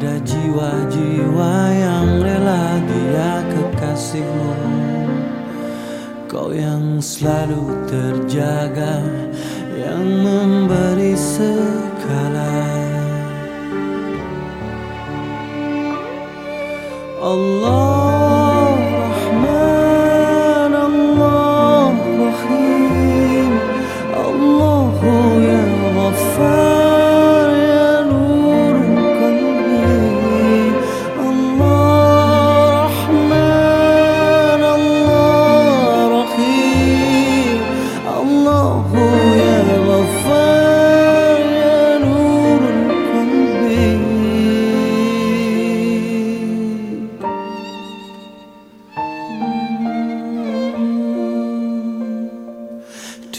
pada jiwa-jiwa yang rela dia kekasihmu. Kau yang selalu terjaga Yang memberi segala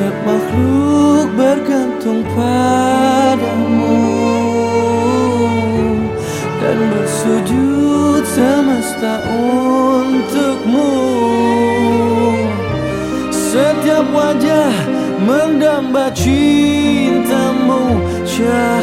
setiap makhluk bergantung padamu. Dan bersujud semesta untukmu. Setiap wajah mendamba cintamu Syah